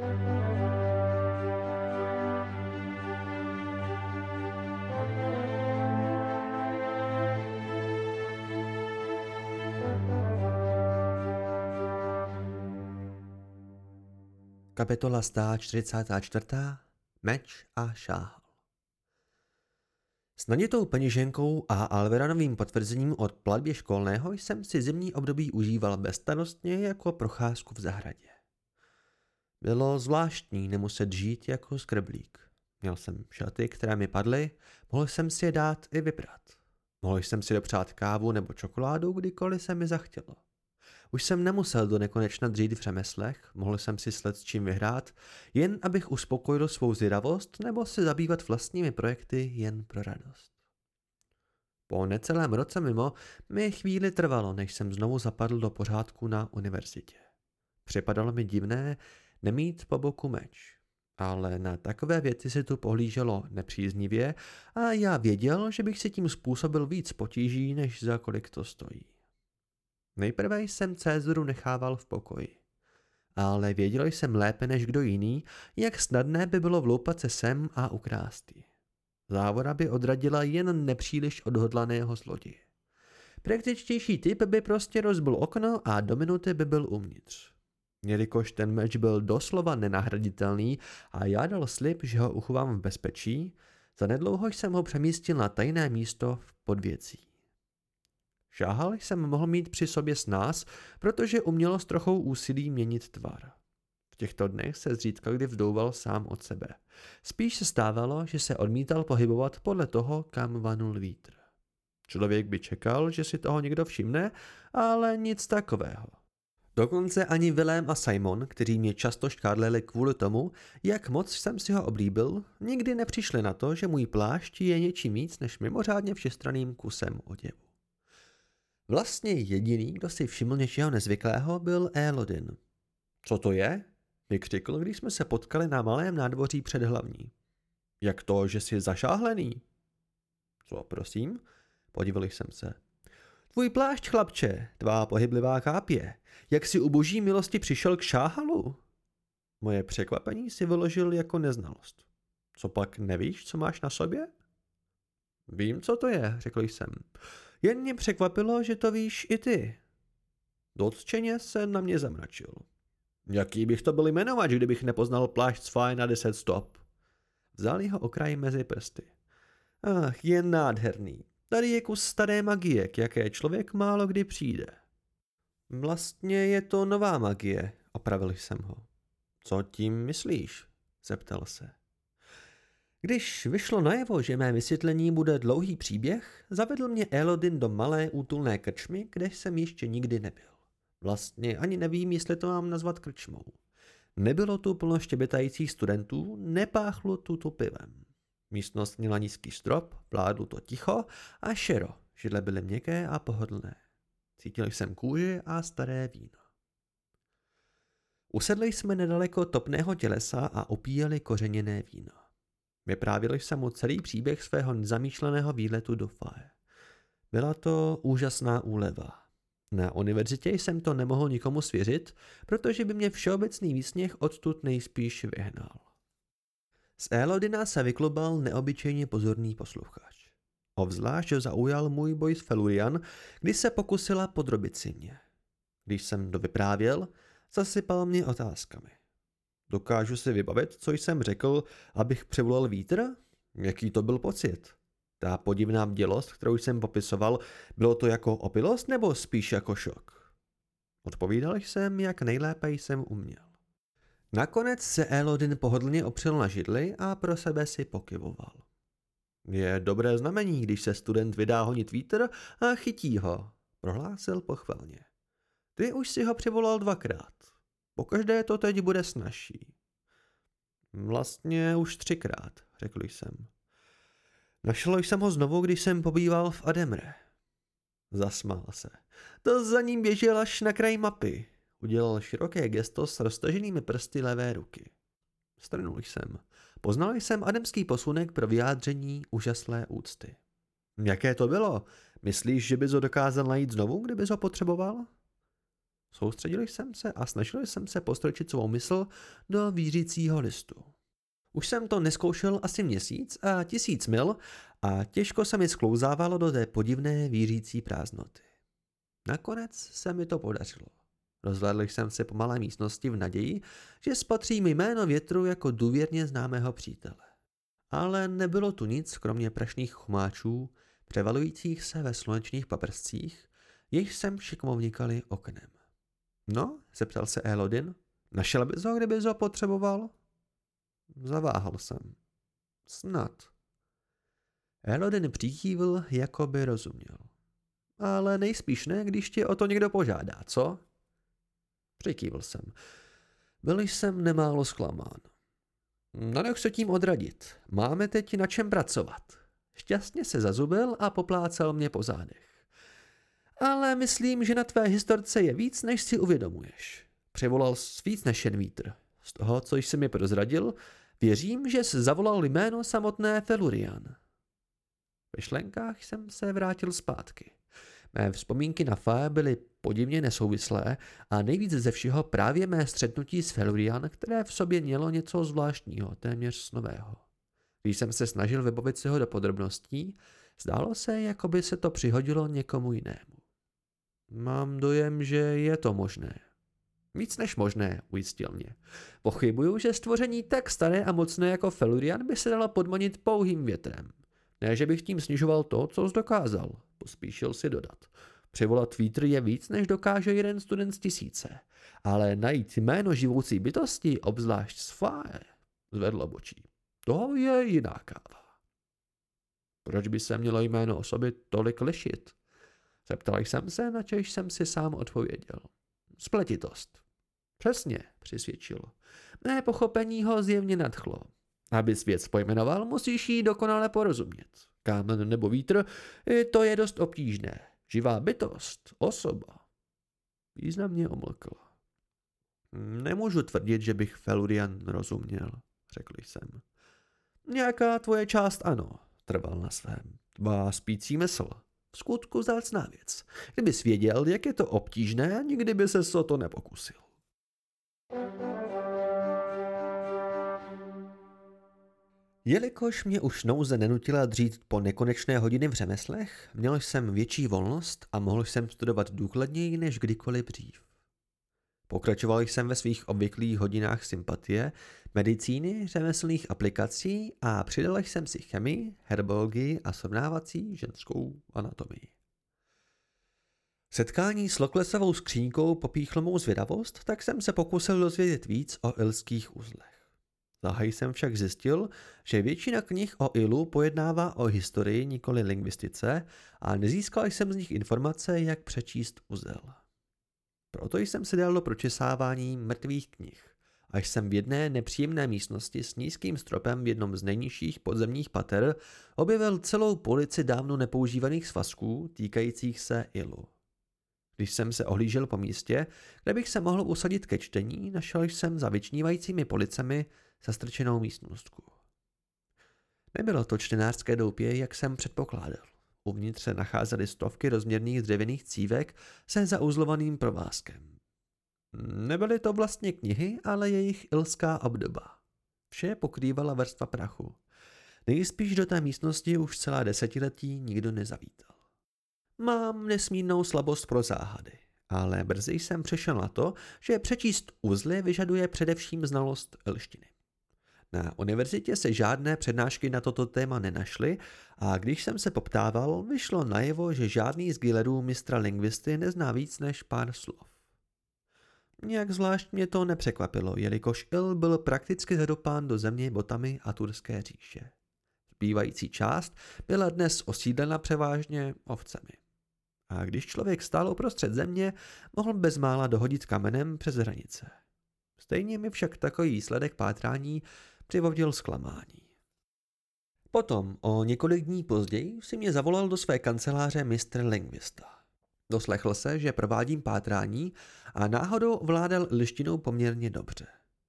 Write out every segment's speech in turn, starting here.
Kapitola 144. Meč a šáhl. S naditou peněženkou a Alveranovým potvrzením od platbě školného jsem si zimní období užíval bezstarostně jako procházku v zahradě. Bylo zvláštní nemuset žít jako skrblík. Měl jsem šaty, které mi padly, mohl jsem si je dát i vybrat. Mohl jsem si dopřát kávu nebo čokoládu, kdykoliv se mi zachtělo. Už jsem nemusel do nekonečna dřít v řemeslech, mohl jsem si sled s čím vyhrát, jen abych uspokojil svou zvědavost nebo se zabývat vlastními projekty jen pro radost. Po necelém roce mimo mi chvíli trvalo, než jsem znovu zapadl do pořádku na univerzitě. Připadalo mi divné nemít po boku meč, ale na takové věci se tu pohlíželo nepříznivě a já věděl, že bych si tím způsobil víc potíží, než za kolik to stojí. Nejprve jsem Cézoru nechával v pokoji. Ale věděl jsem lépe než kdo jiný, jak snadné by bylo vloupat se sem a ukrást ji. Závora by odradila jen nepříliš odhodlaného zloděje. Praktičtější typ by prostě rozbil okno a do minuty by byl uvnitř. Jelikož ten meč byl doslova nenahraditelný a já dal slib, že ho uchovám v bezpečí, zanedlouho jsem ho přemístil na tajné místo v podvěcí. Šáhal jsem mohl mít při sobě s nás, protože umělo s trochou úsilí měnit tvar. V těchto dnech se zřídka kdy vdouval sám od sebe. Spíš se stávalo, že se odmítal pohybovat podle toho, kam vanul vítr. Člověk by čekal, že si toho někdo všimne, ale nic takového. Dokonce ani Vilém a Simon, kteří mě často škádleli kvůli tomu, jak moc jsem si ho oblíbil, nikdy nepřišli na to, že můj plášť je něčím víc než mimořádně všestraným kusem oděvu. Vlastně jediný, kdo si všiml něčeho nezvyklého, byl Elodin. Co to je? vykřikl, když jsme se potkali na malém nádvoří před hlavní. Jak to, že jsi zašáhlený? Co, prosím? Podíval jsem se. Tvůj plášť, chlapče, tvá pohyblivá kápě. Jak si u boží milosti přišel k šáhalu? Moje překvapení si vyložil jako neznalost. Co pak nevíš, co máš na sobě? Vím, co to je, řekl jsem. Jen mě překvapilo, že to víš i ty. Dotčeně se na mě zamračil. Jaký bych to byl jmenovat, kdybych nepoznal plášť Sfy na 10 stop? Vzal jeho okraj mezi prsty. Ach, je nádherný. Tady je kus staré magie, k jaké člověk málo kdy přijde. Vlastně je to nová magie, opravil jsem ho. Co tím myslíš? zeptal se. Když vyšlo najevo, že mé vysvětlení bude dlouhý příběh, zavedl mě Elodin do malé útulné krčmy, kde jsem ještě nikdy nebyl. Vlastně ani nevím, jestli to mám nazvat krčmou. Nebylo tu plno štěbetajících studentů, nepáchlo tu to pivem. Místnost měla nízký strop, vládlo to ticho a šero, židle byly měkké a pohodlné. Cítil jsem kůži a staré víno. Usedli jsme nedaleko topného tělesa a opíjeli kořeněné víno. Vyprávěl jsem mu celý příběh svého nezamýšleného výletu do Fae. Byla to úžasná úleva. Na univerzitě jsem to nemohl nikomu svěřit, protože by mě všeobecný výsměch odtud nejspíš vyhnal. Z Elodina se vyklubal neobyčejně pozorný posluchač. Obzvlášť zaujal můj boj s Felurian, když se pokusila podrobit si mě. Když jsem to vyprávěl, zasypal mě otázkami. Dokážu si vybavit, co jsem řekl, abych převolal vítr? Jaký to byl pocit? Ta podivná bdělost, kterou jsem popisoval, bylo to jako opilost nebo spíš jako šok? Odpovídal jsem, jak nejlépe jsem uměl. Nakonec se Elodin pohodlně opřel na židli a pro sebe si pokyvoval. Je dobré znamení, když se student vydá honit vítr a chytí ho, prohlásil pochvalně. Ty už si ho přivolal dvakrát. Pokaždé to teď bude snažší. Vlastně už třikrát, řekl jsem. Našel jsem ho znovu, když jsem pobýval v Ademre. Zasmál se. To za ním běžel až na kraj mapy. Udělal široké gesto s roztaženými prsty levé ruky. Strnul jsem. Poznal jsem ademský posunek pro vyjádření úžaslé úcty. Jaké to bylo? Myslíš, že bys ho dokázal najít znovu, kdybys ho potřeboval? Soustředil jsem se a snažil jsem se postrčit svou mysl do vířícího listu. Už jsem to neskoušel asi měsíc a tisíc mil a těžko se mi sklouzávalo do té podivné vířící prázdnoty. Nakonec se mi to podařilo. Rozhledl jsem se po malé místnosti v naději, že spatřím jméno větru jako důvěrně známého přítele. Ale nebylo tu nic, kromě prašných chumáčů, převalujících se ve slunečných paprscích, jejich šikmo vnikali oknem. No, zeptal se Elodin, našel bys ho, kdyby ho potřeboval? Zaváhal jsem. Snad. Elodin přikývil, jako by rozuměl. Ale nejspíš ne, když tě o to někdo požádá, co? Přikývil jsem. Byl jsem nemálo zklamán. Nenech se tím odradit. Máme teď na čem pracovat. Šťastně se zazubil a poplácal mě po zádech. Ale myslím, že na tvé historce je víc, než si uvědomuješ. Převolal víc než jen vítr. Z toho, co jsi mi prozradil, věřím, že jsi zavolal jméno samotné Felurian. Ve šlenkách jsem se vrátil zpátky. Mé vzpomínky na Fae byly podivně nesouvislé a nejvíc ze všeho právě mé střetnutí s Felurian, které v sobě mělo něco zvláštního, téměř snového. Když jsem se snažil vybavit si ho do podrobností, zdálo se, jako by se to přihodilo někomu jinému. Mám dojem, že je to možné. Víc než možné, ujistil mě. Pochybuju, že stvoření tak staré a mocné jako Felurian by se dalo podmanit pouhým větrem. Ne, že bych tím snižoval to, co dokázal, pospíšil si dodat. Přivolat vítr je víc, než dokáže jeden student z tisíce. Ale najít jméno živoucí bytosti, obzvlášť z Fáje, zvedl obočí. To je jiná káva. Proč by se mělo jméno osoby tolik lišit? Zeptal jsem se, na čež jsem si sám odpověděl. Spletitost. Přesně, přisvědčil. Mé pochopení ho zjevně nadchlo. Aby svět pojmenoval, musíš jí dokonale porozumět. Kámen nebo vítr, to je dost obtížné. Živá bytost, osoba. Významně omlkl. Nemůžu tvrdit, že bych Felurian rozuměl, řekl jsem. Nějaká tvoje část ano, trval na svém. Tvá spící mysl. V skutku zácná věc. Kdybys věděl, jak je to obtížné, nikdy by se o to nepokusil. Jelikož mě už nouze nenutila dřít po nekonečné hodiny v řemeslech, měl jsem větší volnost a mohl jsem studovat důkladněji než kdykoliv dřív. Pokračoval jsem ve svých obvyklých hodinách sympatie, medicíny, řemeslných aplikací a přidal jsem si chemii, herbologii a srovnávací ženskou anatomii. Setkání s Loklesovou skřínkou popíchlo mou zvědavost, tak jsem se pokusil dozvědět víc o ilských uzlech. Zahaj jsem však zjistil, že většina knih o ilu pojednává o historii, nikoli lingvistice a nezískal jsem z nich informace, jak přečíst uzel. Proto jsem se dal do pročesávání mrtvých knih, až jsem v jedné nepříjemné místnosti s nízkým stropem v jednom z nejnižších podzemních pater objevil celou polici dávno nepoužívaných svazků týkajících se ilu. Když jsem se ohlížel po místě, kde bych se mohl usadit ke čtení, našel jsem za vyčnívajícími policemi zastrčenou místnostku. Nebylo to čtenářské doupě, jak jsem předpokládal. Uvnitř se nacházely stovky rozměrných dřevěných cívek se zauzlovaným provázkem. Nebyly to vlastně knihy, ale jejich ilská obdoba. Vše pokrývala vrstva prachu. Nejspíš do té místnosti už celá desetiletí nikdo nezavítal. Mám nesmírnou slabost pro záhady, ale brzy jsem přešel na to, že přečíst uzly vyžaduje především znalost ilštiny. Na univerzitě se žádné přednášky na toto téma nenašly a když jsem se poptával, vyšlo najevo, že žádný z gilerů mistra lingvisty nezná víc než pár slov. Nějak zvlášť mě to nepřekvapilo, jelikož Il byl prakticky zadopán do země botami a turské říše. Zbývající část byla dnes osídlena převážně ovcemi. A když člověk stál uprostřed země, mohl bezmála dohodit kamenem přes hranice. Stejně mi však takový výsledek pátrání přivodil zklamání. Potom, o několik dní později, si mě zavolal do své kanceláře Mr. Lingvista. Doslechl se, že provádím pátrání a náhodou vládal lištinou poměrně dobře.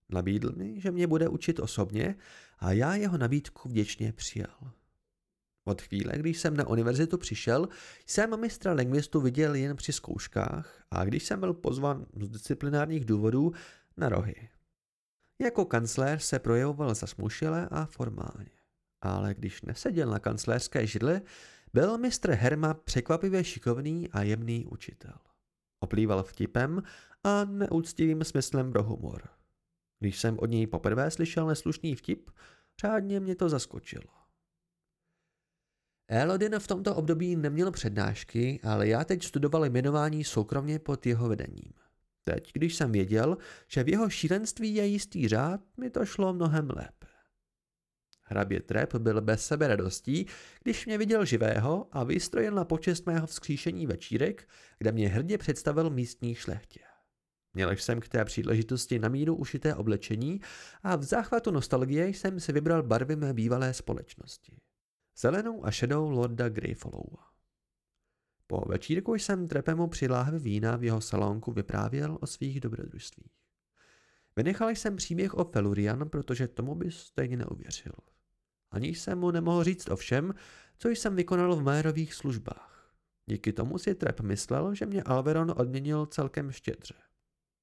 Nabídl mi, že mě bude učit osobně a já jeho nabídku vděčně přijal. Od chvíle, když jsem na univerzitu přišel, jsem mistra lingvistu viděl jen při zkouškách a když jsem byl pozvan z disciplinárních důvodů na rohy. Jako kancléř se projevoval zasmušile a formálně. Ale když neseděl na kancléřské židli, byl mistr Herma překvapivě šikovný a jemný učitel. Oplýval vtipem a neúctivým smyslem pro humor. Když jsem od něj poprvé slyšel neslušný vtip, řádně mě to zaskočilo. Elodin v tomto období neměl přednášky, ale já teď studoval jmenování soukromně pod jeho vedením. Teď, když jsem věděl, že v jeho šílenství je jistý řád, mi to šlo mnohem lépe. Hrabě Trep byl bez sebe radostí, když mě viděl živého a vystrojen na počest mého vzkříšení večírek, kde mě hrdě představil místní šlechtě. Měl jsem k té příležitosti na míru ušité oblečení a v záchvatu nostalgie jsem si vybral barvy mé bývalé společnosti. Zelenou a šedou Lorda Greyfollowa. Po večírku jsem Trepemu při láhvi vína v jeho salonku vyprávěl o svých dobrodružstvích. Vynechal jsem příběh o Felurian, protože tomu by stejně neuvěřil. Ani jsem mu nemohl říct o všem, co jsem vykonal v Mérových službách. Díky tomu si Trep myslel, že mě Alveron odměnil celkem štědře.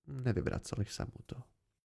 Nevyvracel jsem mu to.